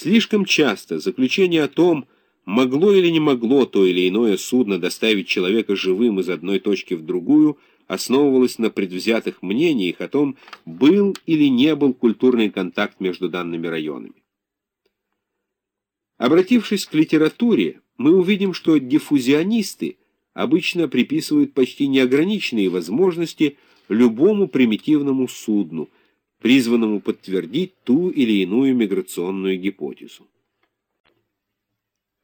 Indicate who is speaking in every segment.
Speaker 1: Слишком часто заключение о том, могло или не могло то или иное судно доставить человека живым из одной точки в другую, основывалось на предвзятых мнениях о том, был или не был культурный контакт между данными районами. Обратившись к литературе, мы увидим, что диффузионисты обычно приписывают почти неограниченные возможности любому примитивному судну, призванному подтвердить ту или иную миграционную гипотезу.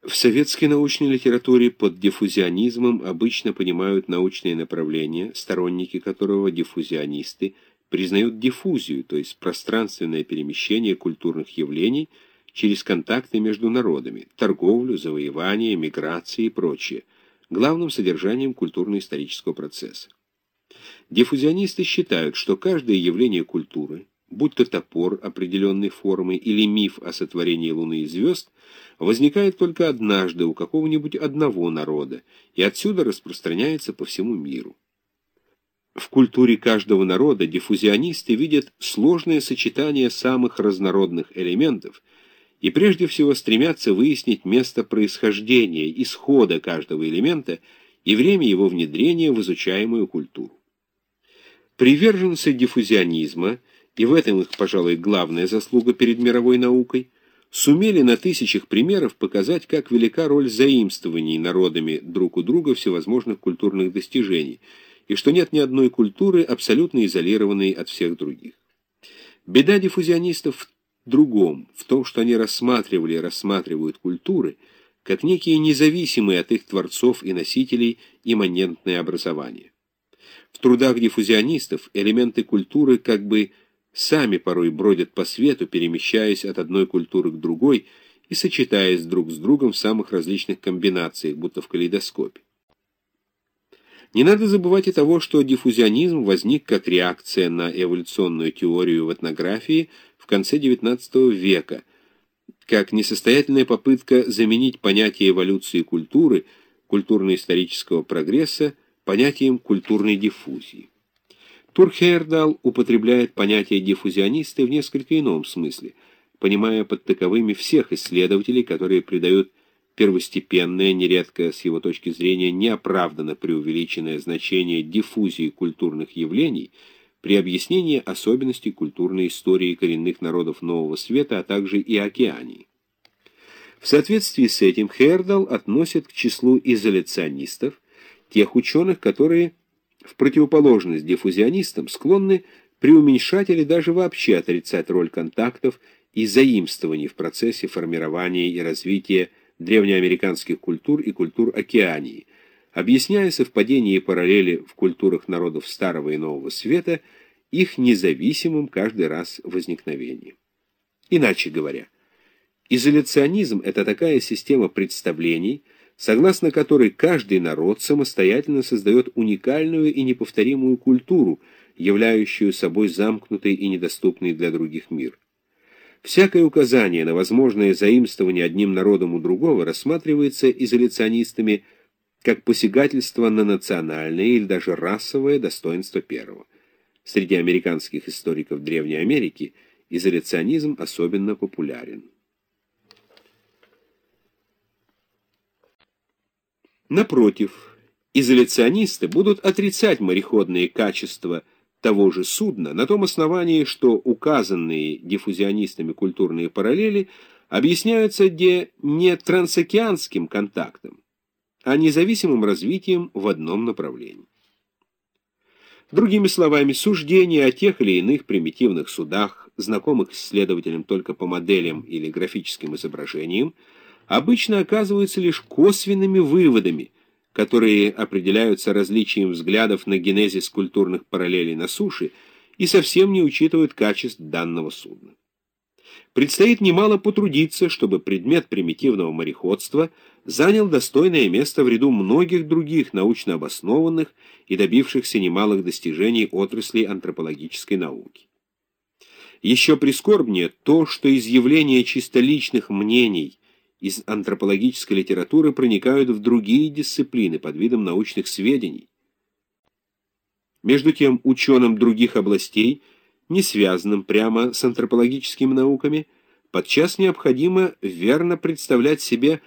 Speaker 1: В советской научной литературе под диффузионизмом обычно понимают научные направления, сторонники которого диффузионисты признают диффузию, то есть пространственное перемещение культурных явлений – через контакты между народами, торговлю, завоевание, миграции и прочее, главным содержанием культурно-исторического процесса. Диффузионисты считают, что каждое явление культуры, будь то топор определенной формы или миф о сотворении Луны и звезд, возникает только однажды у какого-нибудь одного народа и отсюда распространяется по всему миру. В культуре каждого народа диффузионисты видят сложное сочетание самых разнородных элементов – и прежде всего стремятся выяснить место происхождения, исхода каждого элемента и время его внедрения в изучаемую культуру. Приверженцы диффузионизма, и в этом их, пожалуй, главная заслуга перед мировой наукой, сумели на тысячах примеров показать, как велика роль заимствований народами друг у друга всевозможных культурных достижений, и что нет ни одной культуры, абсолютно изолированной от всех других. Беда диффузионистов другом, в том, что они рассматривали и рассматривают культуры как некие независимые от их творцов и носителей имманентные образования. В трудах диффузионистов элементы культуры как бы сами порой бродят по свету, перемещаясь от одной культуры к другой и сочетаясь друг с другом в самых различных комбинациях, будто в калейдоскопе. Не надо забывать и того, что диффузионизм возник как реакция на эволюционную теорию в этнографии в конце XIX века, как несостоятельная попытка заменить понятие эволюции культуры, культурно-исторического прогресса, понятием культурной диффузии. Турхейрдал употребляет понятие диффузионисты в несколько ином смысле, понимая под таковыми всех исследователей, которые придают первостепенное, нередко с его точки зрения неоправданно преувеличенное значение диффузии культурных явлений при объяснении особенностей культурной истории коренных народов Нового Света, а также и Океании. В соответствии с этим Хейердал относит к числу изоляционистов тех ученых, которые, в противоположность диффузионистам, склонны преуменьшать или даже вообще отрицать роль контактов и заимствований в процессе формирования и развития древнеамериканских культур и культур Океании, объясняя совпадение и параллели в культурах народов Старого и Нового Света их независимым каждый раз возникновением. Иначе говоря, изоляционизм – это такая система представлений, согласно которой каждый народ самостоятельно создает уникальную и неповторимую культуру, являющую собой замкнутый и недоступный для других мир. Всякое указание на возможное заимствование одним народом у другого рассматривается изоляционистами как посягательство на национальное или даже расовое достоинство первого. Среди американских историков Древней Америки изоляционизм особенно популярен. Напротив, изоляционисты будут отрицать мореходные качества – того же судна на том основании, что указанные диффузионистами культурные параллели объясняются где не трансокеанским контактом, а независимым развитием в одном направлении. Другими словами, суждения о тех или иных примитивных судах, знакомых исследователям только по моделям или графическим изображениям, обычно оказываются лишь косвенными выводами – которые определяются различием взглядов на генезис культурных параллелей на суше и совсем не учитывают качеств данного судна. Предстоит немало потрудиться, чтобы предмет примитивного мореходства занял достойное место в ряду многих других научно обоснованных и добившихся немалых достижений отраслей антропологической науки. Еще прискорбнее то, что изъявление чисто личных мнений – из антропологической литературы проникают в другие дисциплины под видом научных сведений. Между тем, ученым других областей, не связанным прямо с антропологическими науками, подчас необходимо верно представлять себе